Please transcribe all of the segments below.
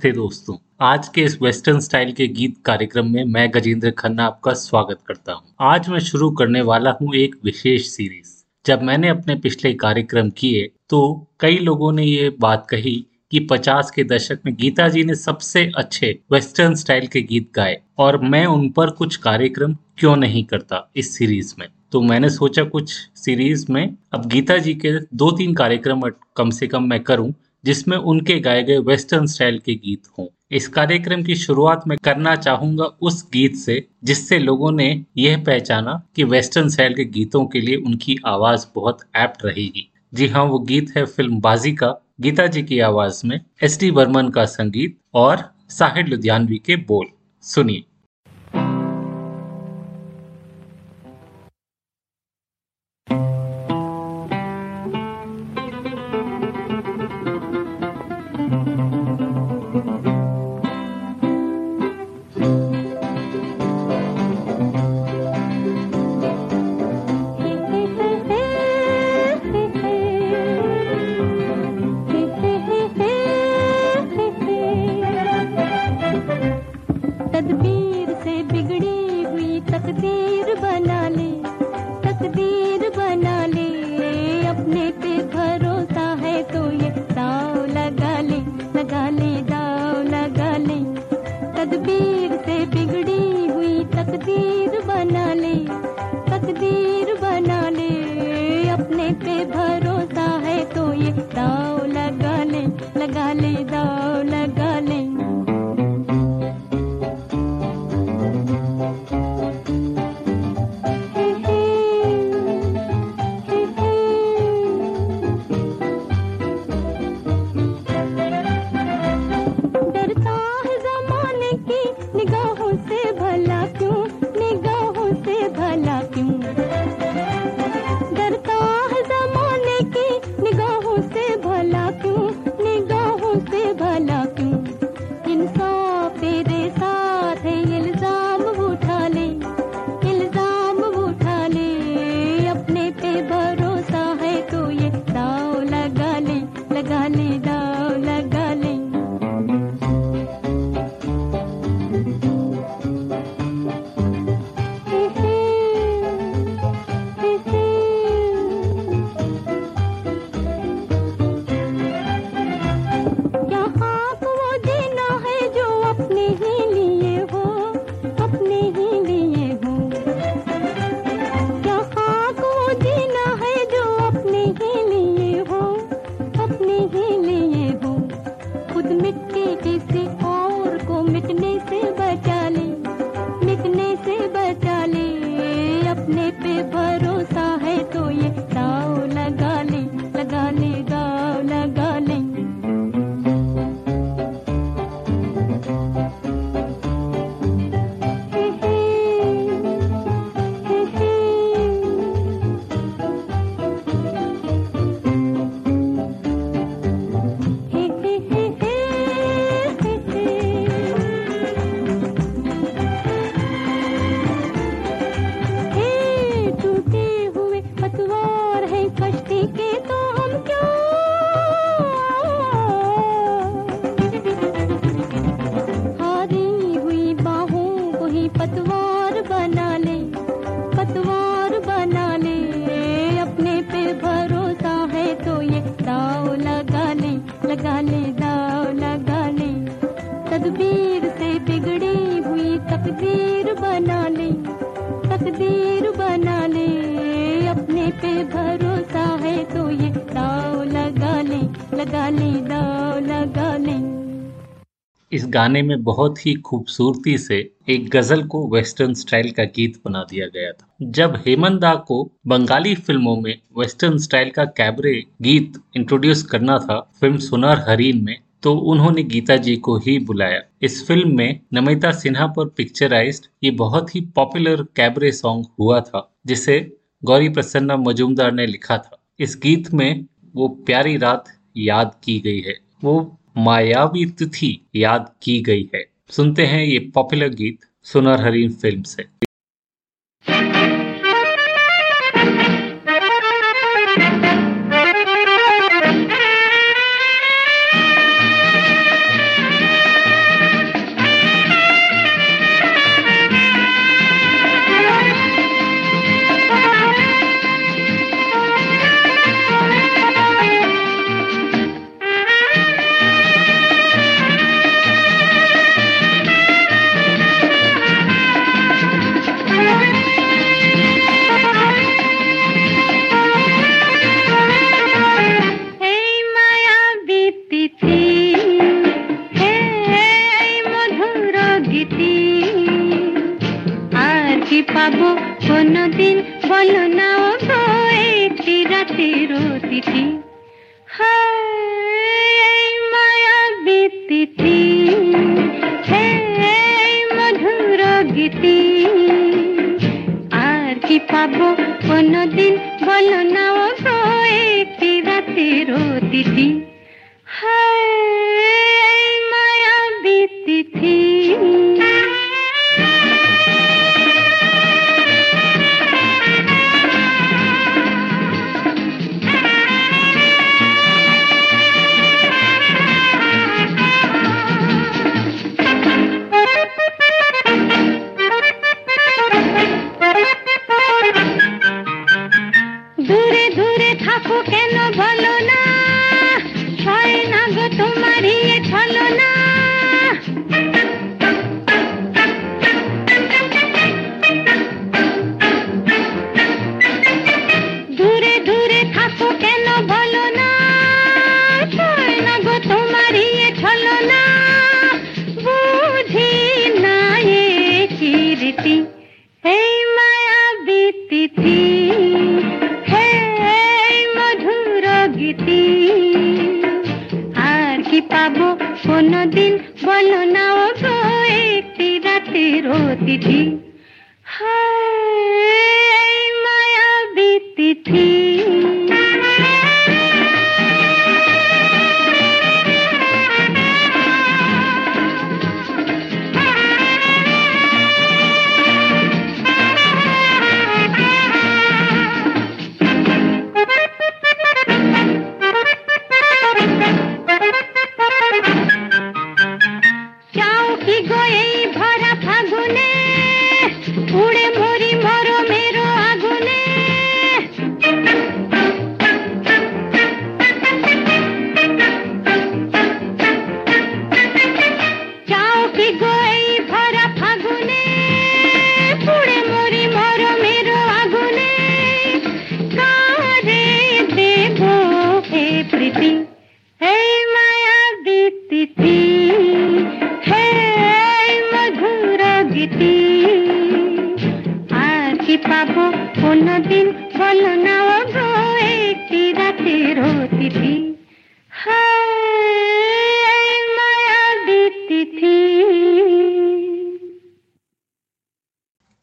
नमस्ते दोस्तों। आज के इस वेस्टर्न स्टाइल के गीत कार्यक्रम में मैं गजेंद्र खन्ना आपका स्वागत करता हूँ। आज मैं शुरू करने वाला हूँ एक विशेष सीरीज़ जब मैंने अपने पिछले कार्यक्रम किए तो कई लोगों ने ये बात कही कि 50 के दशक में गीता जी ने सबसे अच्छे वेस्टर्न स्टाइल के गीत गाए और मैं उन पर कुछ कार्यक्रम क्यों नहीं करता इस सीरीज़ में? तो मैंने सोचा कुछ सीरीज़ में अब गीता जी के दो तीन कार्यक्रम कम से कम मैं करूँ जिसमें उनके गाए गए वेस्टर्न स्टाइल के गीत हों। इस कार्यक्रम की शुरुआत में करना चाहूँगा उस गीत से, जिससे लोगों ने यह पहचाना कि वेस्टर्न स्टाइल के गीतों के लिए उनकी आवाज़ बहुत एप्ट रहेगी। जी हाँ वो गीत है फ़िल्म बाजी का, गीता जी की आवाज़ में एस डी बर्मन का संगीत और साहिर लुधियानवी के बोल। सुनिए। गाने में बहुत ही खूबसूरती से एक गज़ल को वेस्टर्न स्टाइल का गीत बना दिया गया था। जब हेमंत दा को बंगाली फ़िल्मों में वेस्टर्न स्टाइल का कैबरे गीत इंट्रोड्यूस करना था फ़िल्म सुनर हरीन में तो उन्होंने गीता जी को ही बुलाया। इस फ़िल्म में नमिता सिन्हा पर पिक्चराइज्ड ये बहुत ही पॉपुलर कैबरे सॉन्ग हुआ था, जिसे गौरी प्रसन्ना मजूमदार ने लिखा था। इस गीत में वो प्यारी रात याद की गई है। वो मायावी तिथि याद की गई है। सुनते हैं ये पॉपुलर गीत सुनर हरीन फ़िल्म से। স্মৃতি আর কি পাবো? কোনদিন বলো না ও গো, একটি রাতের অতিথি। হায় মায়াবী তিথি।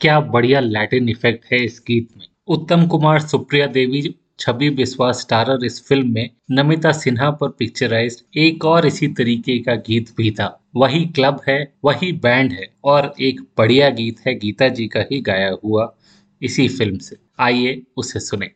क्या बढ़िया लैटिन इफ़ेक्ट है इस गीत में? उत्तम कुमार, सुप्रिया देवी, छवि विश्वास, स्टारर इस फ़िल्म में नमिता सिन्हा पर पिक्चराइज एक और इसी तरीके का गीत भी था। वही क्लब है, वही बैंड है और एक बढ़िया गीत है, गीता जी का ही गाया हुआ इसी फ़िल्म से। आइए उसे सुने।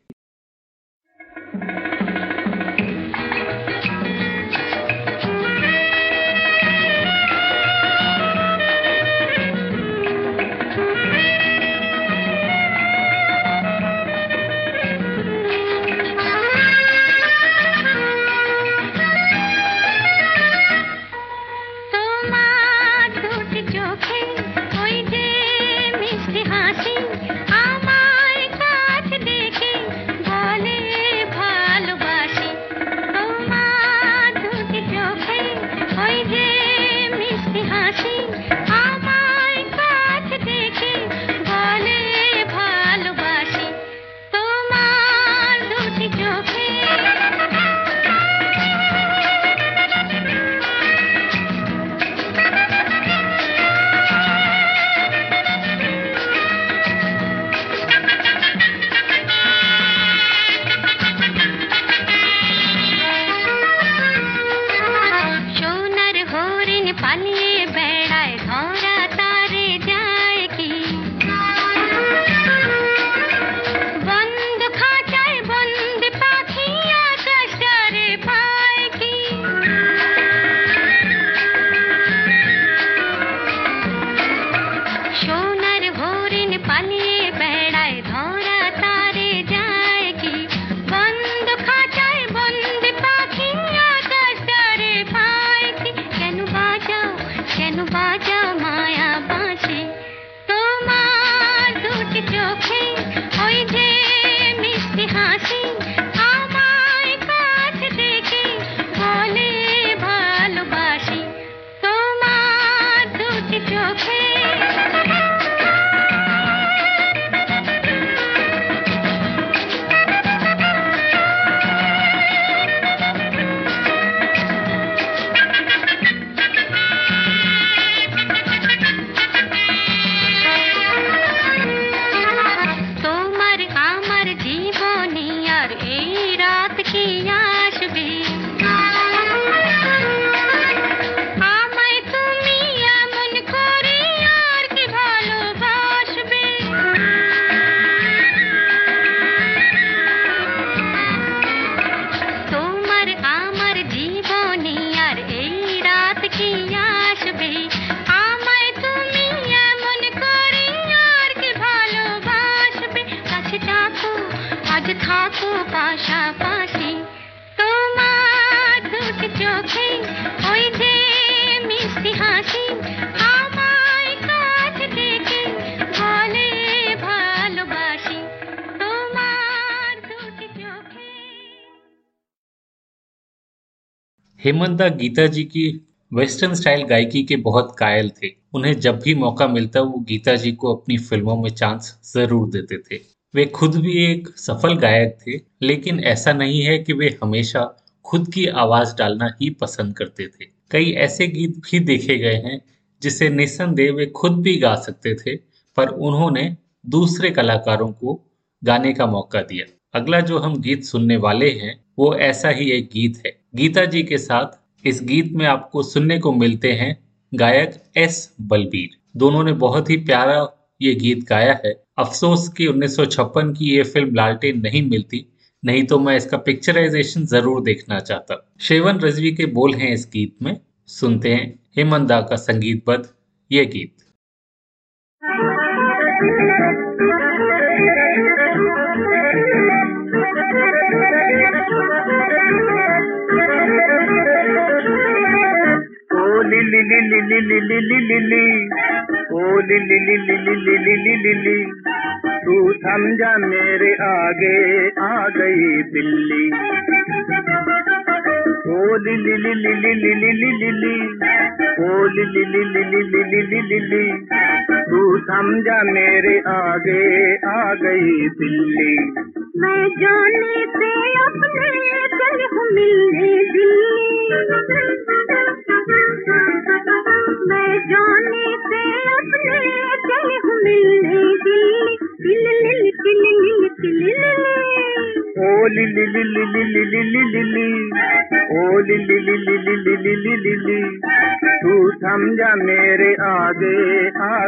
हेमंता गीता जी की वेस्टर्न स्टाइल गायकी के बहुत कायल थे। उन्हें जब भी मौका मिलता, वो गीता जी को अपनी फ़िल्मों में चांस ज़रूर देते थे। वे खुद भी एक सफल गायक थे, लेकिन ऐसा नहीं है कि वे हमेशा खुद की आवाज़ डालना ही पसंद करते थे। कई ऐसे गीत भी देखे गए हैं, जिसे निस्संदेह वे खुद भी गा सकते थे, पर उन्होंने दूसरे कलाकारों को गाने का मौका दिया। अगला जो हम गीत सुनने वाले हैं, वो ऐसा ही एक गीत है। गीता जी के साथ इस गीत में आपको सुनने को मिलते हैं गायक एस बलबीर। दोनों ने बहुत ही प्यारा ये गीत गाया है। अफसोस कि 1956 की ये फ़िल्म लालटेन नहीं मिलती, नहीं तो मैं इसका पिक्चराइजेशन ज़रूर देखना चाहता। शेवन रजवी के बोल हैं इस गीत में। सुनते हैं हेमंदा का संगीतबद्ध ये गीत। तू समझा मेरे आगे आ गई बिल्ली ओ Lily Lily Lily Lily Lily ओ Lily Lily Lily Lily Lily तू समझा मेरे आगे आ गई बिल्ली मैं जाने से अपने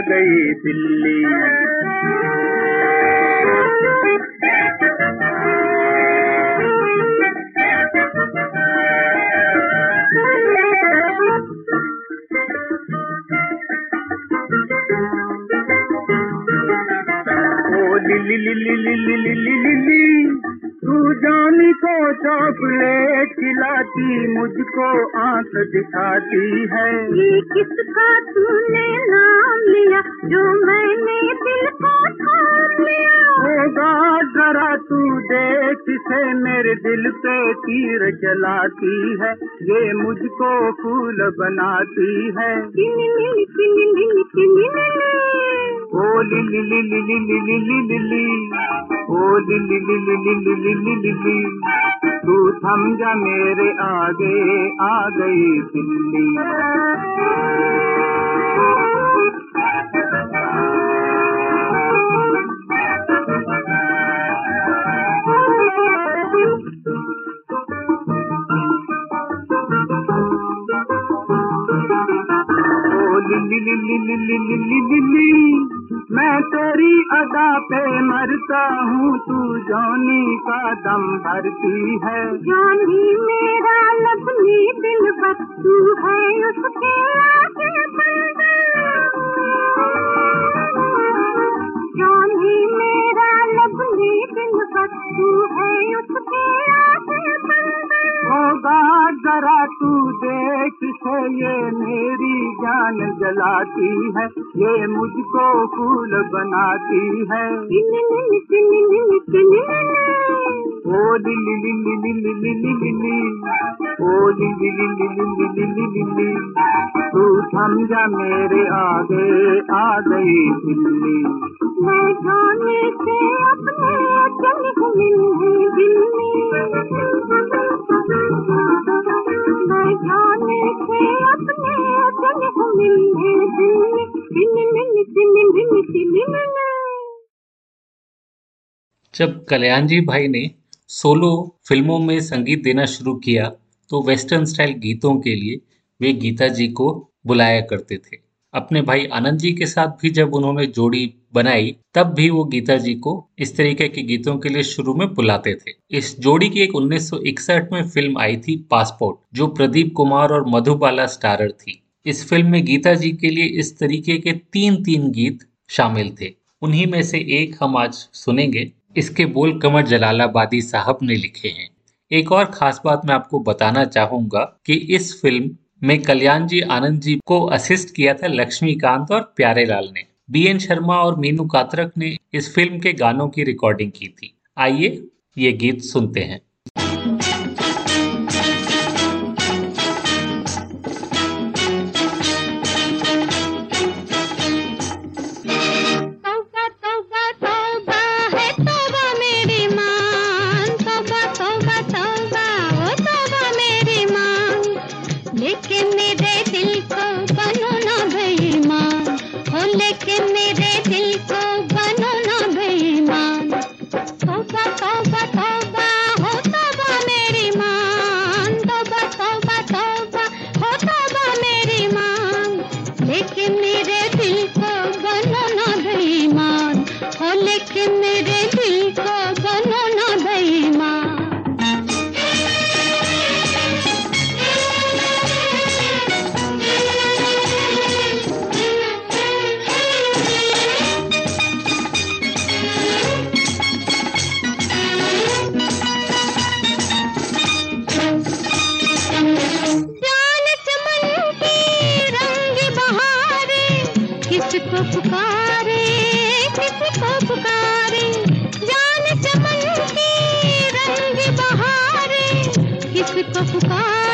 गई चलाती है ये मुझको फूल बनाती है ओ ओ तू थम जा मेरे आगे आ गई Delhi Lily Lily Lily Lily Lily मैं तेरी अदा पे मरता हूँ तू जौनी का दम भरती है जानी मेरा लबनी दिल तू है उसके आगे जानी मेरा लबनी दिल तू है उसके आगे होगा जरा तू देख से ये मेरी जान जलाती है ये मुझको फूल बनाती है ओ ओ तू समझा मेरे आगे आ गई दिल्ली मैं से अपने चल मिली कल्याण जी भाई ने सोलो फ़िल्मों में संगीत देना शुरू किया तो वेस्टर्न स्टाइल गीतों के लिए वे गीता जी को बुलाया करते थे। अपने भाई आनंद जी के साथ भी जब उन्होंने जोड़ी बनाई, तब भी वो गीता जी को इस तरीके के गीतों के लिए शुरू में बुलाते थे। इस जोड़ी की एक 1961 में फ़िल्म आई थी पासपोर्ट, जो प्रदीप कुमार और मधुबाला स्टारर थी। इस फ़िल्म में गीता जी के लिए इस तरीके के तीन तीन गीत शामिल थे। उन्हीं में से एक हम आज सुनेंगे। इसके बोल कमर जलालाबादी साहब ने लिखे हैं। एक और खास बात मैं आपको बताना चाहूँगा कि इस फ़िल्म में कल्याण जी, आनंद जी को असिस्ट किया था लक्ष्मीकांत और प्यारे लाल ने। बी एन शर्मा और मीनू कातरक ने इस फ़िल्म के गानों की रिकॉर्डिंग की थी। आइए ये गीत सुनते हैं। लेकिन मेरे दिल को बनो आपका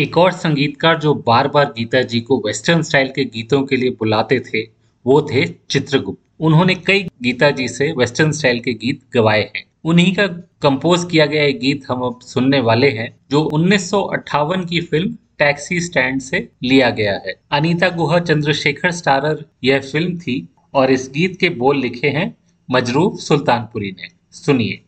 एक और संगीतकार जो बार बार गीता जी को वेस्टर्न स्टाइल के गीतों के लिए बुलाते थे, वो थे चित्रगुप्त। उन्होंने कई गीता जी से वेस्टर्न स्टाइल के गीत गवाए हैं। उन्हीं का कंपोज किया गया एक गीत हम अब सुनने वाले हैं, जो उन्नीस सौ अट्ठावन की फ़िल्म टैक्सी स्टैंड से लिया गया है। अनीता गुहा, चंद्रशेखर स्टारर, यह फ़िल्म थी और इस गीत के बोल लिखे हैं मजरूफ सुल्तानपुरी ने। सुनिए।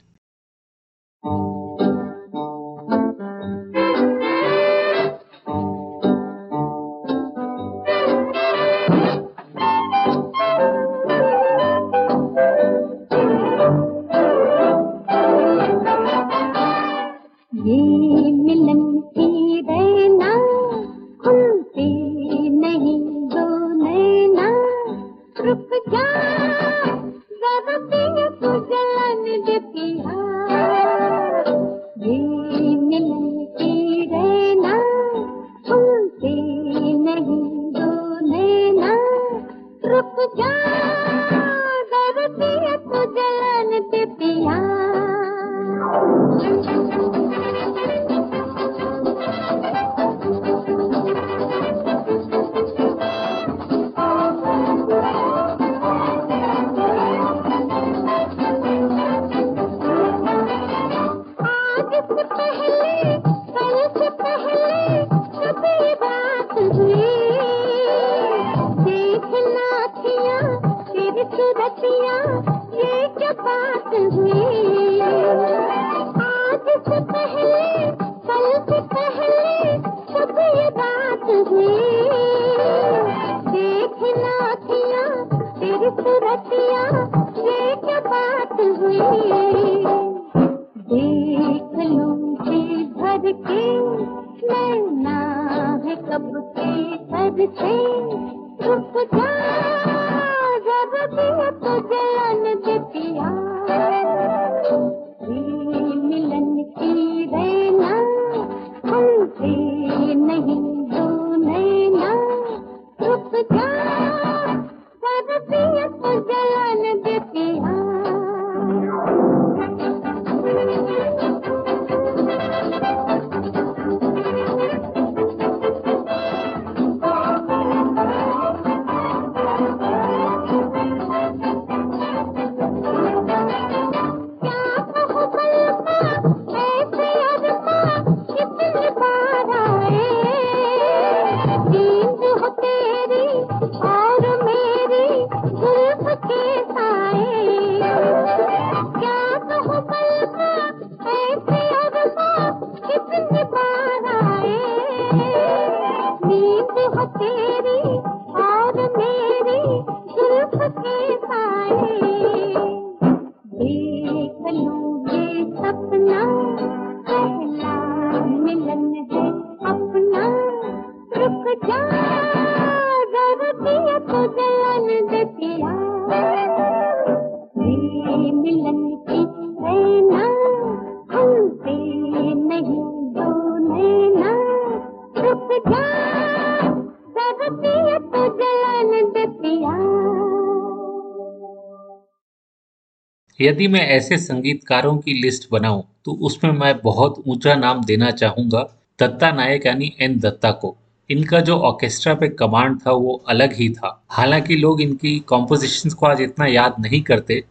यदि मैं ऐसे संगीतकारों की लिस्ट बनाऊँ तो उसमें मैं बहुत ऊँचा नाम देना चाहूँगा। दत्ता नायक यानी एन दत्ता को। इनका जो ऑर्केस्ट्रा पे कमांड था, वो अलग ही था। हालाँकि लोग इनकी कॉम्पोजिशंस को आज इतना याद नहीं करते,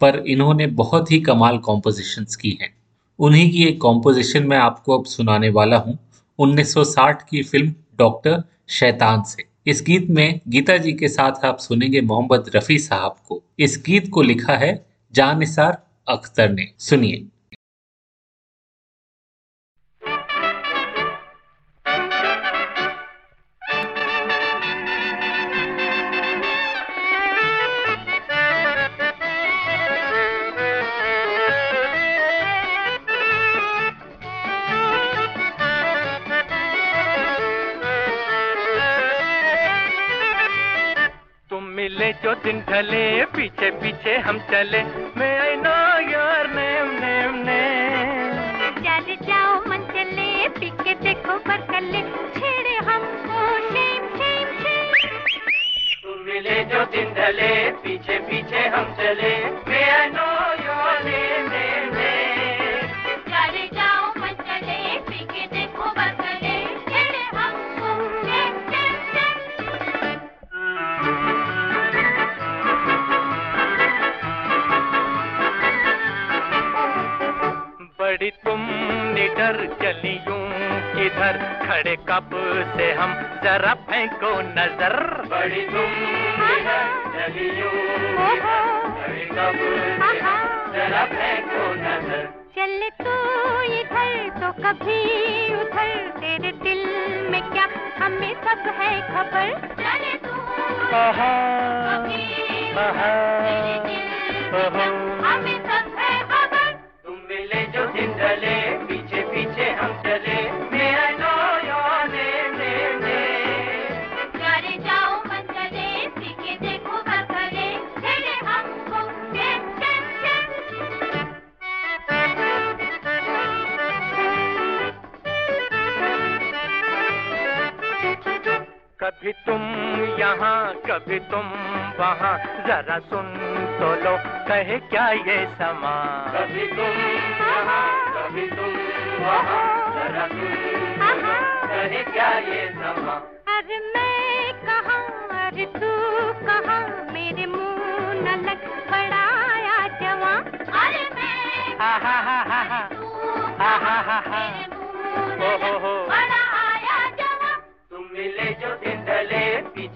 पर इन्होंने बहुत ही कमाल कॉम्पोजिशंस की हैं। उन्हीं की एक कॉम्पोजिशन मैं आपको अब सुनाने वाला हूँ 1960 की फ़िल्म डॉक्टर शैतान से। इस गीत में गीता जी के साथ आप सुनेंगे मोहम्मद रफी साहब को। इस गीत को लिखा है जान निसार अख्तर ने। सुनिए। जो दिन ढले पीछे पीछे हम चले। मैं I know your name name name. चल जाओ मन चले पीछे देखो पर कले छेड़े हमको शेम शेम शेम तुम मिले जो दिन ढले पीछे पीछे हम चले। मैं I know your name name. कब से हम जरा फेंको नज़र। बड़ी तुम जरा फेंको नज़र। चल तू इधर तो कभी उधर। तेरे दिल में क्या हमें सब है खबर? चले तू आहा, आहा, तेरे दिल कभी तुम यहाँ कभी तुम वहाँ। जरा सुन तो लो कहे क्या ये समा? कभी तुम यहाँ कभी तुम वहाँ। जरा सुन तो लो कहे क्या ये समा? अरे मैं कहाँ अरे तू कहाँ? मेरे मुँह न लग बड़ाया जवा। अरे मैं हा हा हा हा हा। हा हा हा।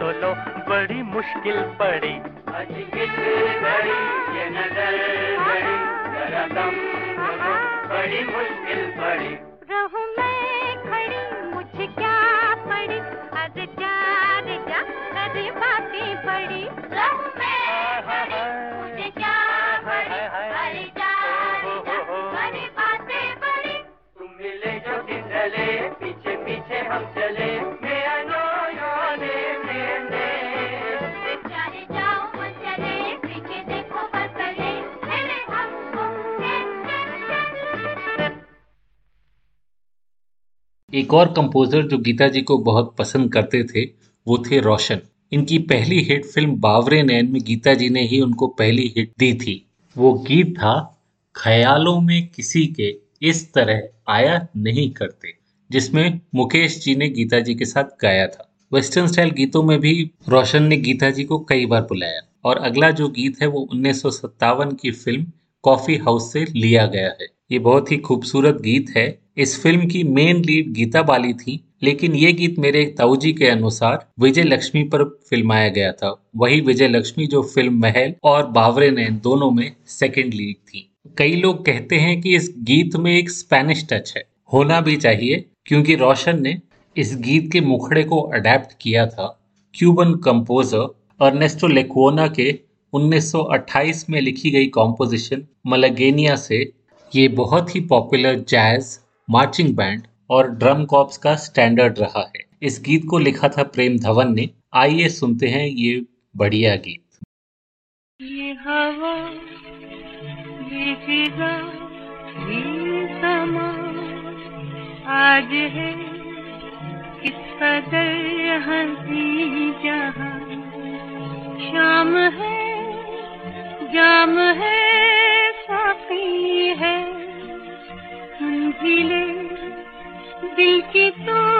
तो लो बड़ी मुश्किल पड़ी। आज किस घड़ी ये नज़र लड़ी जरा दम तो बड़ी मुश्किल पड़ी रहूँ मैं खड़ी मुझे क्या पड़ी? अरे जा रे जा अरे बातें पड़ी। रहूँ मैं खड़ी मुझे क्या पड़ी? अरे जा रे जा अरे बातें पड़ी। तुम मिले जो दिन पीछे पीछे हम चले। एक और कंपोजर जो गीता जी को बहुत पसंद करते थे, वो थे रोशन। इनकी पहली हिट फ़िल्म बावरे नैन में गीता जी ने ही उनको पहली हिट दी थी। वो गीत था, ख्यालों में किसी के इस तरह आया नहीं करते जिसमें मुकेश जी ने गीता जी के साथ गाया था। वेस्टर्न स्टाइल गीतों में भी रोशन ने गीता जी को कई बार बुलाया। और अगला जो गीत है, वो उन्नीस सौ सत्तावन की फ़िल्म कॉफ़ी हाउस से लिया गया है। ये बहुत ही खूबसूरत गीत है। इस फ़िल्म की मेन लीड गीता बाली थी, लेकिन ये गीत मेरे ताऊजी के अनुसार विजय लक्ष्मी पर फिल्माया गया था। वही विजय लक्ष्मी जो फ़िल्म महल और बावरे नैन दोनों में सेकंड लीड थी। कई लोग कहते हैं कि इस गीत में एक स्पेनिश टच है। होना भी चाहिए, क्योंकि रोशन ने इस गीत के मुखड़े को अडेप्ट किया था। क्यूबन कंपोजर अर्नेस्टो लेक्वोना के 1928 में लिखी गई कॉम्पोजिशन मलगेनिया से ये बहुत ही पॉपुलर जैज मार्चिंग बैंड और ड्रम कॉप्स का स्टैंडर्ड रहा है। इस गीत को लिखा था प्रेम धवन ने। आइए सुनते हैं ये बढ़िया गीत। ये हवा, ये समा, आज है किस शाम है, जाम है, साफी भी ले दिल की तो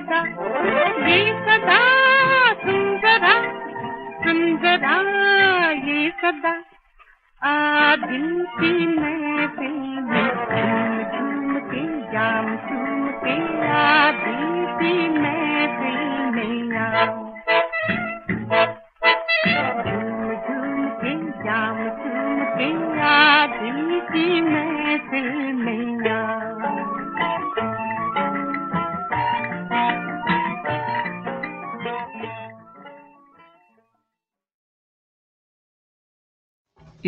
की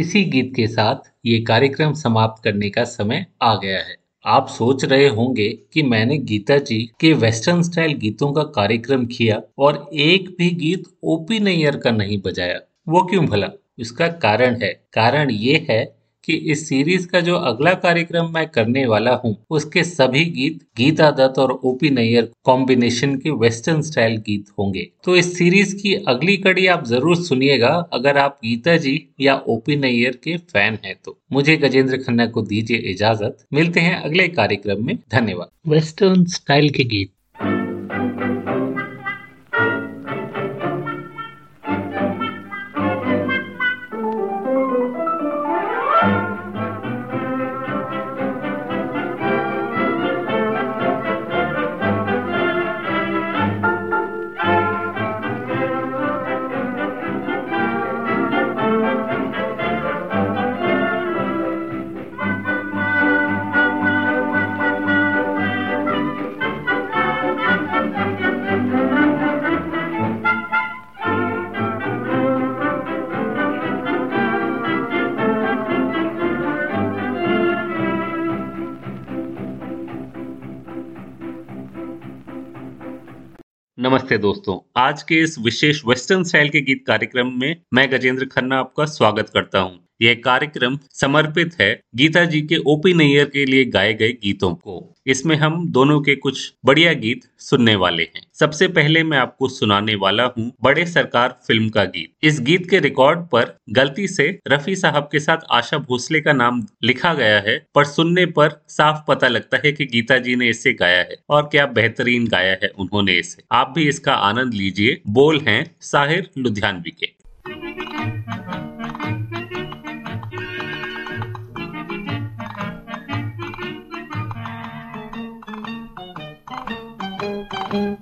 इसी गीत के साथ ये कार्यक्रम समाप्त करने का समय आ गया है। आप सोच रहे होंगे कि मैंने गीता जी के वेस्टर्न स्टाइल गीतों का कार्यक्रम किया और एक भी गीत ओपी नैयर का नहीं बजाया। वो क्यों भला? इसका कारण है। कारण ये है कि इस सीरीज़ का जो अगला कार्यक्रम मैं करने वाला हूँ, उसके सभी गीत गीता दत्त और ओपी नैयर कॉम्बिनेशन के वेस्टर्न स्टाइल गीत होंगे। तो इस सीरीज़ की अगली कड़ी आप ज़रूर सुनिएगा, अगर आप गीता जी या ओपी नैयर के फ़ैन हैं तो। मुझे गजेंद्र खन्ना को दीजिए इजाज़त। मिलते हैं अगले कार्यक्रम में। धन्यवाद। वेस्टर्न स्टाइल के गीत। नमस्ते दोस्तों आज के इस विशेष वेस्टर्न स्टाइल के गीत कार्यक्रम में मैं गजेंद्र खन्ना आपका स्वागत करता हूँ। यह कार्यक्रम समर्पित है गीता जी के ओपी नैयर के लिए गाए गए गीतों को। इसमें हम दोनों के कुछ बढ़िया गीत सुनने वाले हैं। सबसे पहले मैं आपको सुनाने वाला हूँ बड़े सरकार फ़िल्म का गीत। इस गीत के रिकॉर्ड पर गलती से रफी साहब के साथ आशा भोसले का नाम लिखा गया है, पर सुनने पर साफ़ पता लगता है कि गीता जी ने इसे गाया है और क्या बेहतरीन गाया है उन्होंने इसे। आप भी इसका आनंद लीजिए। बोल हैं साहिर लुधियानवी के। जहाँ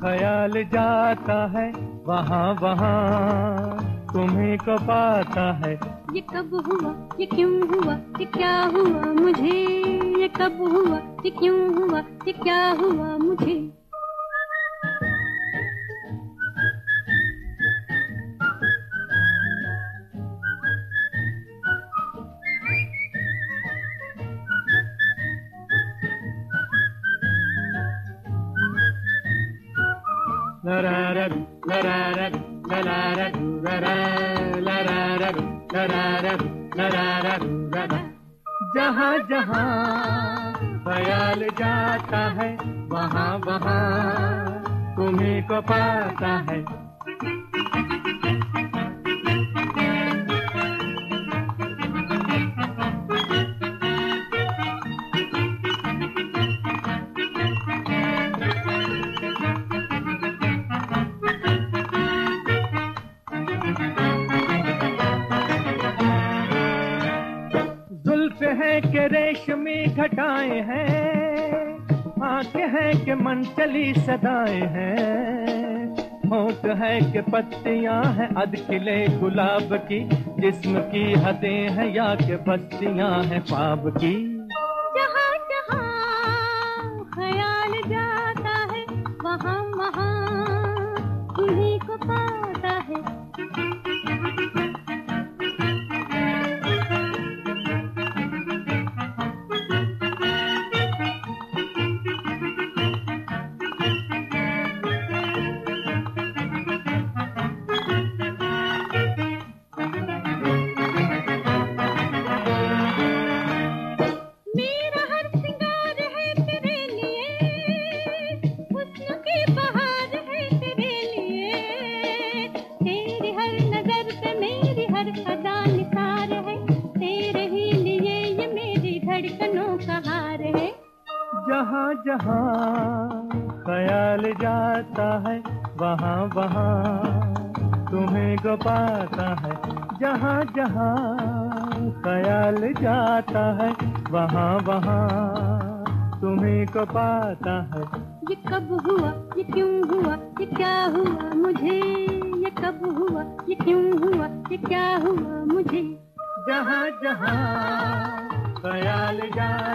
ख्याल जाता है वहाँ वहाँ तुम्हें को पाता है। ये कब हुआ, ये क्यों हुआ, ये क्या हुआ मुझे? ये कब हुआ, ये क्यों हुआ, ये क्या हुआ मुझे? जहाँ जहाँ ख्याल जाता है वहाँ वहाँ तुम्हें को पाता है। घटाए हैं। आँख है कि मन चली सदाए हैं। होठ है कि पत्तियाँ हैं अध किले गुलाब की। जिस्म की हदें हैं या के बस्तियाँ हैं पाप की।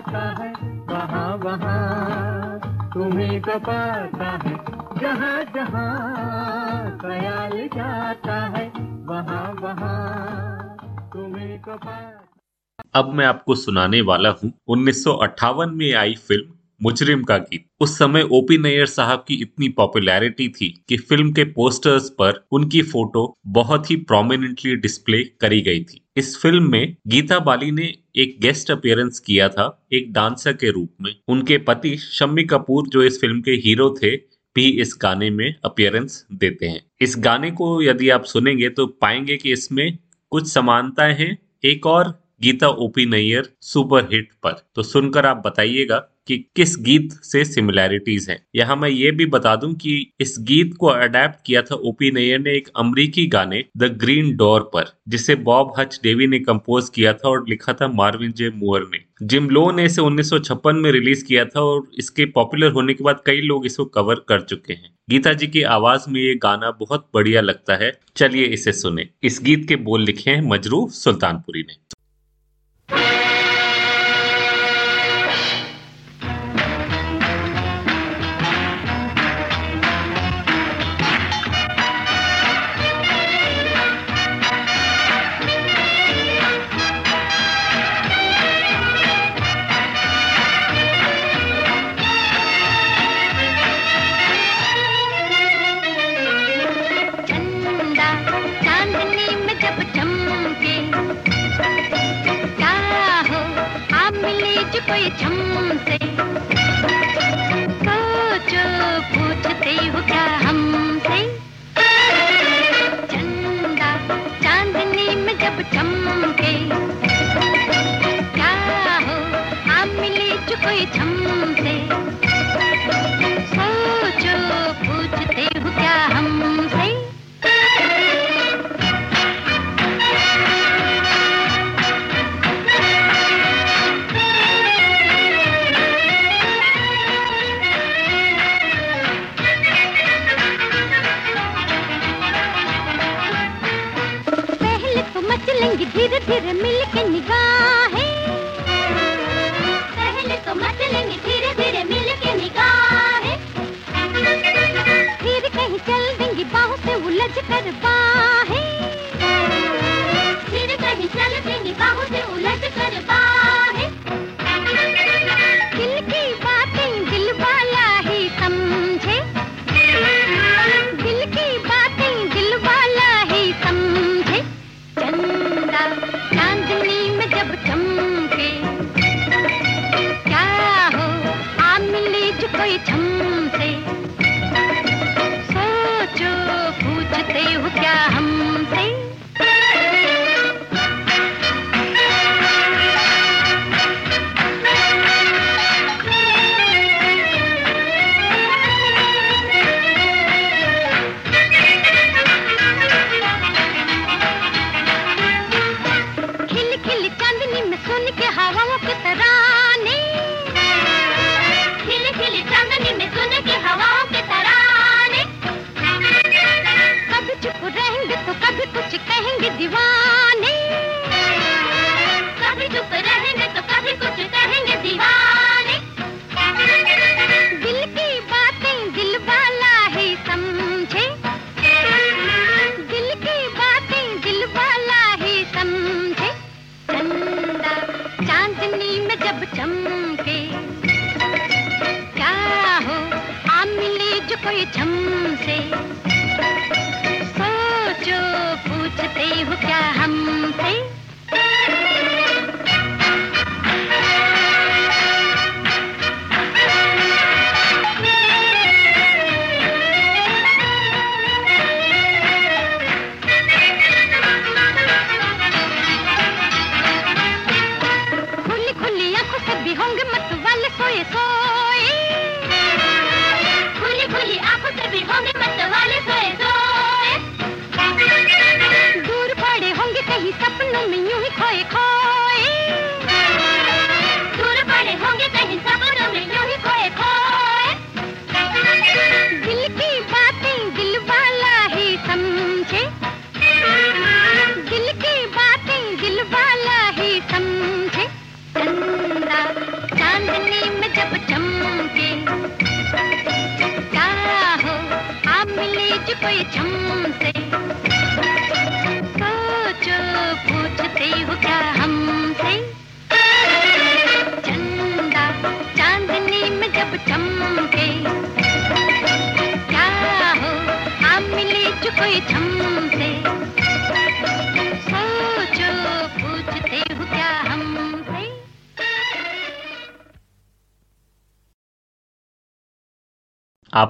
जाता है, वहाँ वहाँ। तुम्हें को पाता है, जहाँ जहाँ। ख्याल जाता है, वहाँ वहाँ। तुम्हें को पाता अब मैं आपको सुनाने वाला हूँ। उन्नीस सौ अट्ठावन में आई फ़िल्म मुजरिम का गीत। उस समय ओपी नैयर साहब की इतनी पॉपुलैरिटी थी कि फ़िल्म के पोस्टर्स पर उनकी फ़ोटो बहुत ही प्रोमिनेंटली डिस्प्ले करी गई थी। इस फ़िल्म में गीता बाली ने एक गेस्ट अपियरेंस किया था, एक डांसर के रूप में। उनके पति शम्मी कपूर जो इस फ़िल्म के हीरो थे, भी इस गाने में अपियरेंस देते हैं। इस गाने को यदि आप सुनेंगे तो पाएँगे कि इसमें कुछ समानताएँ हैं। एक और Geeta OP Nayyar super hit पर। तो सुनकर आप बताइएगा कि किस गीत से सिमिलैरिटीज हैं। यहाँ मैं ये भी बता दूँ कि इस गीत को अडेप्ट किया था ओपी नैयर ने एक अमरीकी गाने द ग्रीन डोर पर, जिसे बॉब हच डेवी ने कंपोज किया था और लिखा था मार्विन जे मुअर ने। जिम लो ने इसे उन्नीस सौ छप्पन में रिलीज़ किया था और इसके पॉपुलर होने के बाद कई लोग इसको कवर कर चुके हैं। गीता जी की आवाज़ में ये गाना बहुत बढ़िया लगता है। चलिए इसे सुने। इस गीत के बोल लिखे हैं मजरू सुल्तानपुरी ने। से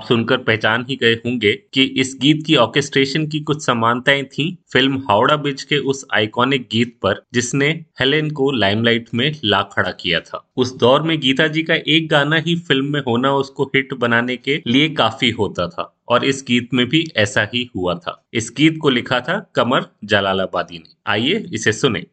सुनकर पहचान ही गए होंगे कि इस गीत की ऑर्केस्ट्रेशन की कुछ समानताएँ थीं फ़िल्म हावड़ा ब्रिज के उस आइकॉनिक गीत पर, जिसने हेलेन को लाइमलाइट में ला खड़ा किया था। उस दौर में गीता जी का एक गाना ही फ़िल्म में होना उसको हिट बनाने के लिए काफ़ी होता था, और इस गीत में भी ऐसा ही हुआ था। इस गीत को लिखा था कमर जलालाबादी ने। आइए इसे सुने।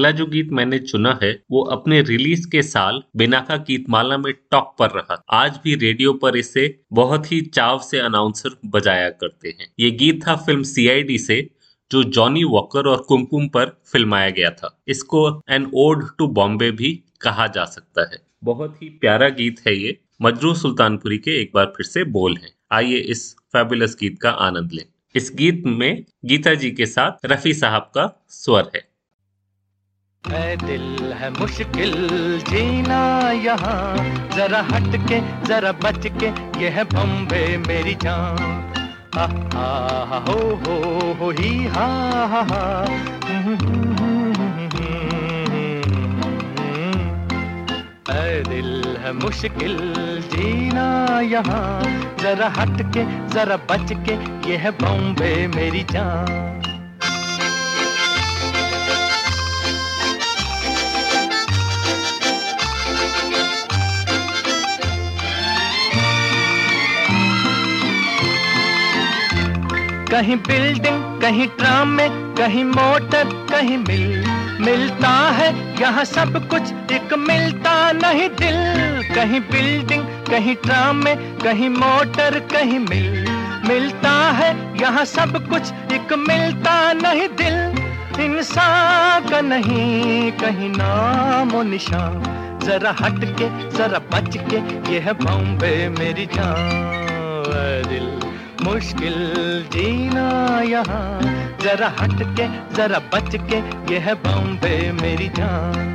अगला जो गीत मैंने चुना है, वो अपने रिलीज़ के साल बिनाका गीतमाला में टॉप पर रहा आज भी रेडियो पर इसे बहुत ही चाव से अनाउंसर बजाया करते हैं। ये गीत था फ़िल्म सीआईडी से, जो जॉनी वॉकर और कुमकुम पर फिल्माया गया था। इसको एन ओड टू बॉम्बे भी कहा जा सकता है। बहुत ही प्यारा गीत है ये। मजरू सुल्तानपुरी के एक बार फिर से बोल हैं। आइए इस फैबुलस गीत का आनंद लें। इस गीत में गीता जी के साथ रफी साहब का स्वर है। है दिल है मुश्किल, जीना यहाँ। जरा हट के जरा बच के ये है बम्बे मेरी जान। हा हा हा, हो हो हो, ही, हा हा हा। है दिल है मुश्किल, जीना यहाँ। जरा हट के जरा बच के ये है बॉम्बे मेरी जान। कहीं बिल्डिंग कहीं ट्राम में, कहीं मोटर कहीं मिल मिलता है, यहाँ सब कुछ एक मिलता नहीं दिल। कहीं बिल्डिंग कहीं ट्राम में, कहीं मोटर कहीं मिल मिलता है, यहाँ सब कुछ एक मिलता नहीं दिल। इंसान का नहीं, कहीं नाम निशान। जरा हट के जरा बच के ये है बॉम्बे मेरी जान दिल। मुश्किल जीना यहाँ। जरा हट के, जरा बच के ये है बॉम्बे मेरी जान।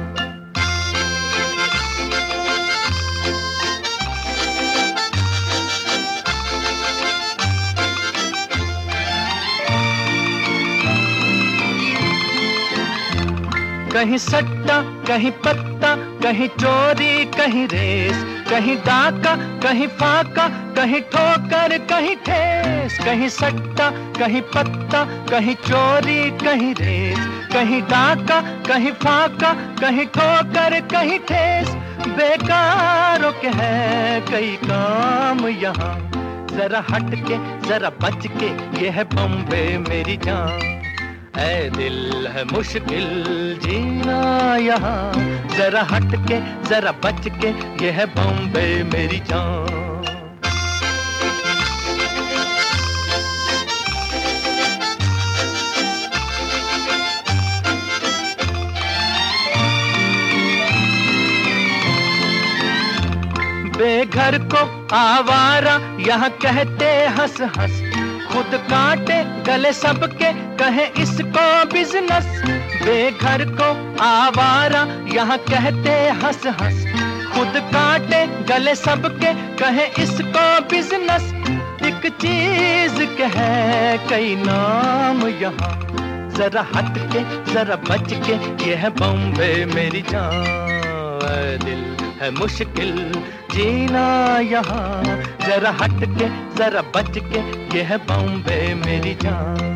कहीं सट्टा, कहीं पत्ता, कहीं चोरी, कहीं रेस। कहीं डाका कहीं फाका कहीं ठोकर, कहीं ठेस, कहीं सट्टा, कहीं पत्ता, कहीं चोरी, कहीं रेस, कहीं डाका कहीं फाका कहीं ठोकर, कहीं ठेस। बेकारों के है कई काम यहाँ। जरा हट के जरा बच के ये है बम्बे मेरी जान। ऐ दिल है मुश्किल जीना यहाँ। जरा हट के जरा बच के ये है बॉम्बे मेरी जान। बेघर को आवारा यहाँ कहते हंस हंस खुद काटे, गले सबके, कहे इसको बिज़नेस बेघर को आवारा, यहाँ कहते हंस हंस। खुद काटे, गले सबके, कहे इसको बिज़नेस एक चीज़ के है कई नाम यहाँ। जरा हट के जरा बच के ये है बॉम्बे मेरी जान, दिल। है मुश्किल। जीना यहाँ, जरा हट के जरा बच के ये है बॉम्बे मेरी जान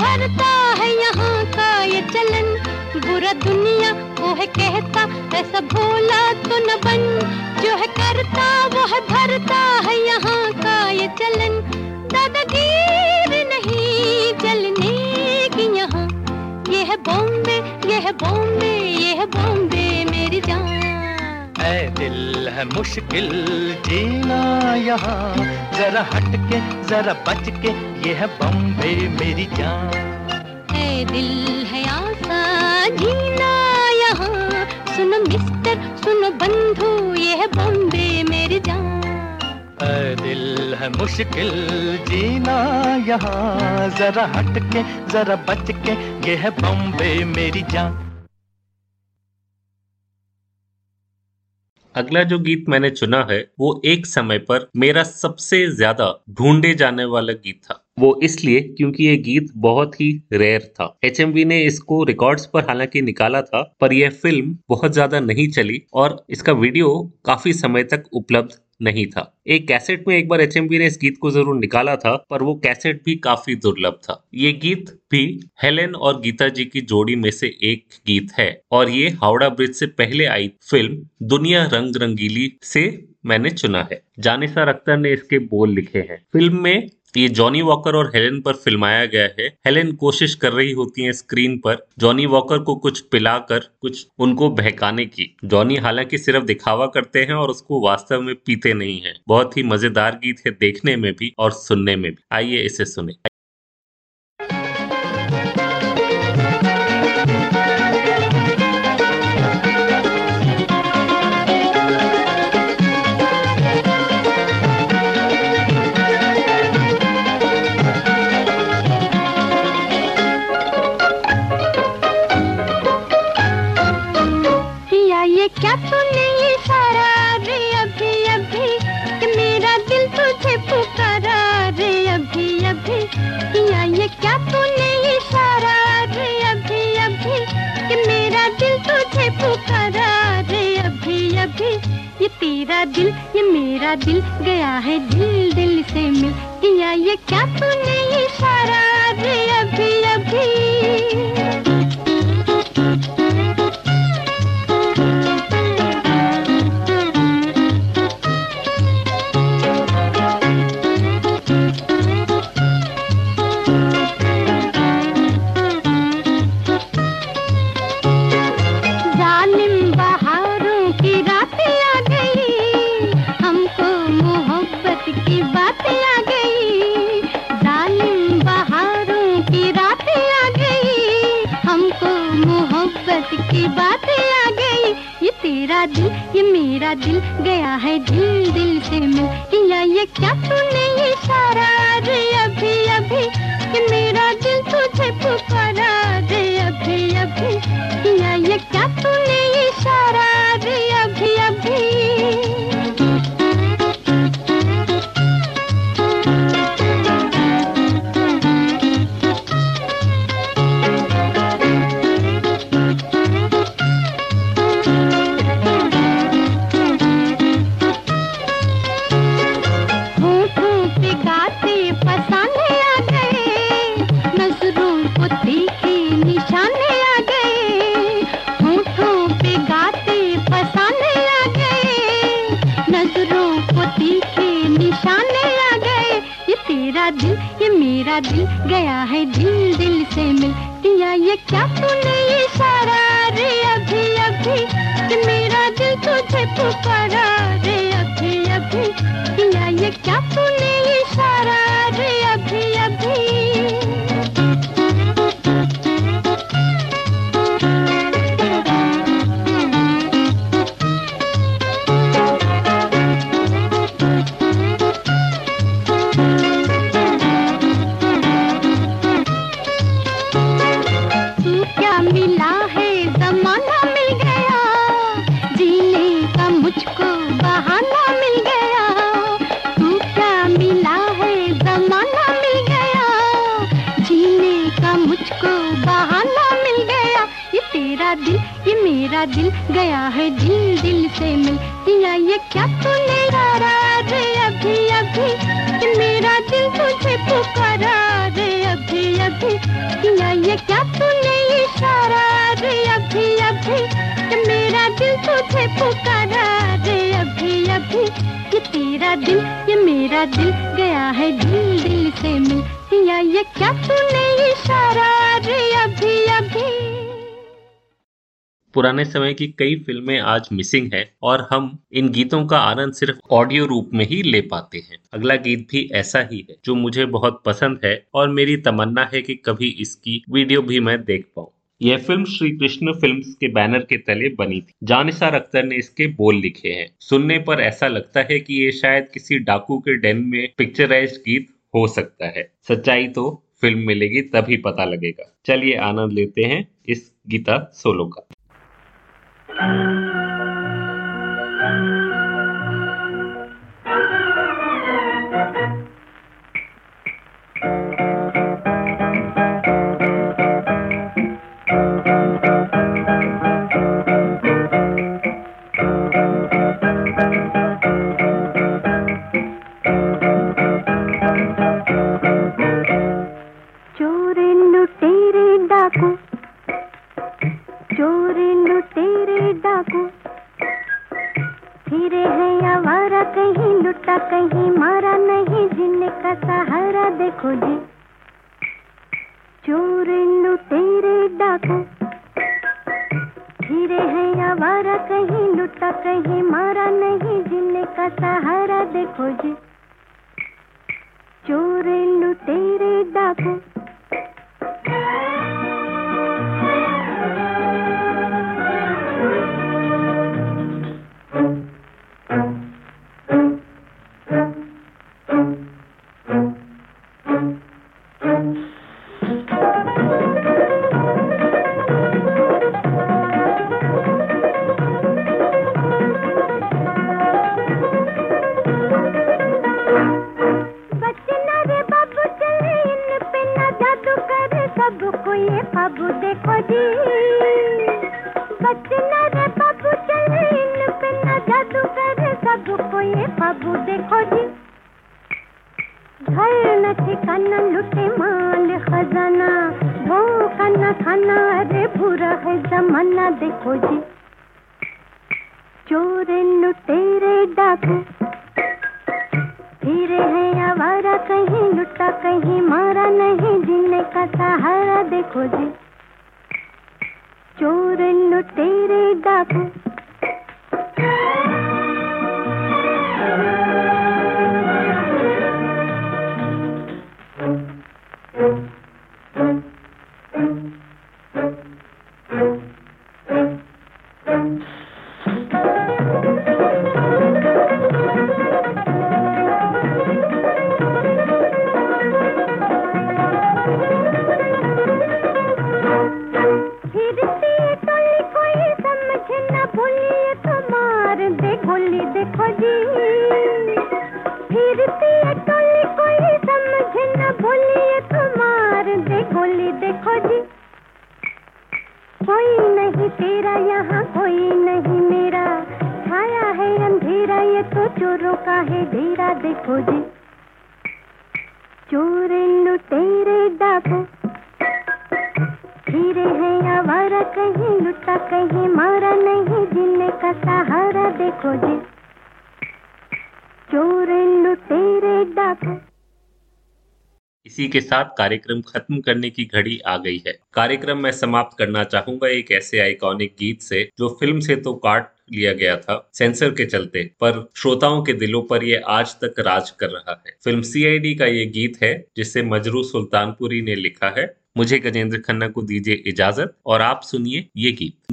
भरता। ये चलन, बुरा दुनिया, वो है कहता, ऐसा भोला तो न बन। जो है करता वो है भरता है यहाँ का ये चलन। दादागीर नहीं चलने की यहाँ। ये है बॉम्बे, ये है बॉम्बे, ये है बॉम्बे मेरी जान। ऐ दिल है मुश्किल जीना यहाँ। जरा हट के जरा बच के ये है बॉम्बे मेरी जान। है दिल है आसा जीना यहाँ। सुनो मिस्टर सुनो बंधु ये है बॉम्बे मेरी जान। दिल है मुश्किल जीना यहाँ। जरा हट के जरा बच के ये है बॉम्बे मेरी जान। अगला जो गीत मैंने चुना है वो एक समय पर मेरा सबसे ज़्यादा ढूंढे जाने वाला गीत था। वो इसलिए क्योंकि ये गीत बहुत ही रेयर था। एच ने इसको रिकॉर्ड्स पर हालाँकि निकाला था, पर यह फ़िल्म बहुत ज़्यादा नहीं चली और इसका वीडियो काफ़ी समय तक उपलब्ध नहीं था। एक कैसेट में एक बार एच ने इस गीत को ज़रूर निकाला था, पर वो कैसेट भी काफ़ी दुर्लभ था। ये गीत भी हेलेन और गीता जी की जोड़ी में से एक गीत है और ये हावड़ा ब्रिज से पहले आई फ़िल्म दुनिया रंग रंगीली से मैंने चुना है। जानिसार अख्तर ने इसके बोल लिखे हैं। फ़िल्म में ये जॉनी वॉकर और हेलेन पर फिल्माया गया है। हेलेन कोशिश कर रही होती है स्क्रीन पर जॉनी वॉकर को कुछ पिलाकर, कुछ उनको बहकाने की। जॉनी हालाँकि सिर्फ़ दिखावा करते हैं और उसको वास्तव में पीते नहीं है। बहुत ही मज़ेदार गीत है देखने में भी और सुनने में भी। आइए इसे सुने। दिल ये मेरा दिल गया है दिल दिल से मिल किया ये क्या तूने ये सारा रे अभी अभी? मेरा दिल गया है दिल दिल से मिल दिया ये क्या तूने यारा रे अभी अभी मेरा दिल तुझे पुकारा रे, अभी अभी किया ये क्या तूने इशारा रे? अभी अभी मेरा दिल तुझे पुकारा रे, अभी अभी ये तेरा दिल, ये मेरा दिल गया है दिल दिल से मिल किया ये क्या तूने इशारा रे? अभी अभी पुराने समय की कई फ़िल्में आज मिसिंग है और हम इन गीतों का आनंद सिर्फ़ ऑडियो रूप में ही ले पाते हैं। अगला गीत भी ऐसा ही है, जो मुझे बहुत पसंद है और मेरी तमन्ना है कि कभी इसकी वीडियो भी मैं देख पाऊँ। यह फ़िल्म श्री कृष्ण फिल्म्स के बैनर के तले बनी थी। जानिसार अख्तर ने इसके बोल लिखे हैं। सुनने पर ऐसा लगता है कि ये शायद किसी डाकू के डेन में पिक्चराइज गीत हो सकता है। सच्चाई तो फ़िल्म मिलेगी तभी पता लगेगा। चलिए आनंद लेते हैं इस गीता सोलो का। Thank you. कहीं मारा नहीं जिन्ने का सहारा देखो जी। चोर तेरे डाकू। फिरे है आवारा, कहीं लुटा, कहीं मारा नहीं जिन्ने का सहारा देखो जी। चोर लुटेरे डाकू लुटा कहीं मारा नहीं का सहारा देखो जी। चोर लुटेरे डाकू। इसी के साथ कार्यक्रम खत्म करने की घड़ी आ गई है। कार्यक्रम मैं समाप्त करना चाहूँगा एक ऐसे आइकॉनिक गीत से, जो फ़िल्म से तो काट लिया गया था सेंसर के चलते, पर श्रोताओं के दिलों पर यह आज तक राज कर रहा है। फ़िल्म सीआईडी का ये गीत है, जिसे मजरू सुल्तानपुरी ने लिखा है। मुझे गजेंद्र खन्ना को दीजिए इजाज़त, और आप सुनिए ये गीत।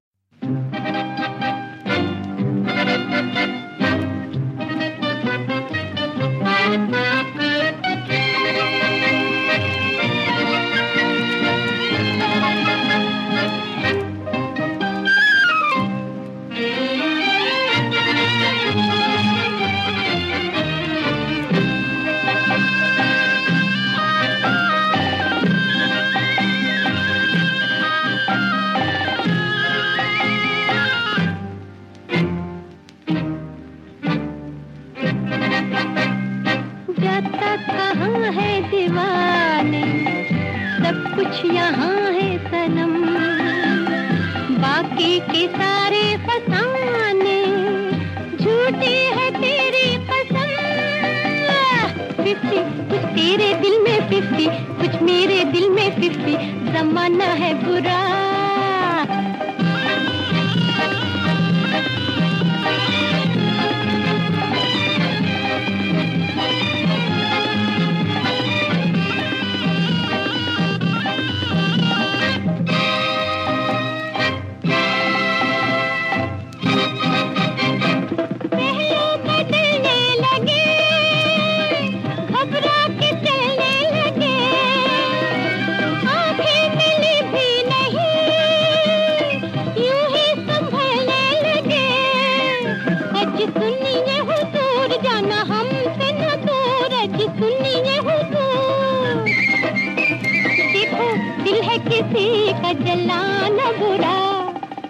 किसी का जलाना बुरा।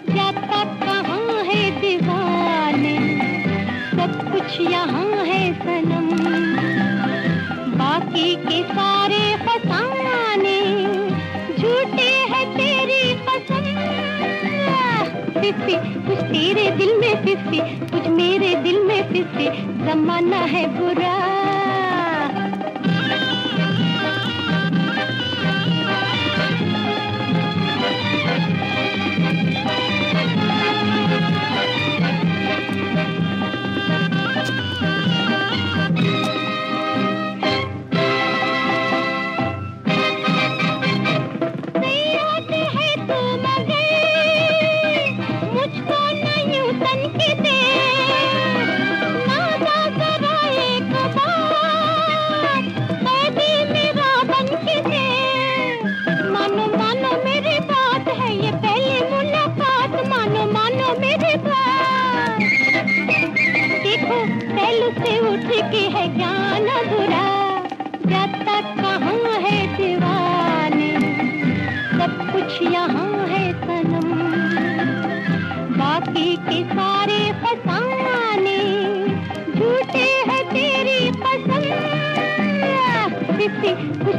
जाता कहाँ है दीवाने, सब कुछ यहाँ है सनम। बाकी के सारे फसाने, झूठे है तेरी कसम फिफी कुछ तेरे दिल में फिफी कुछ मेरे दिल में फिफी, जमाना है बुरा।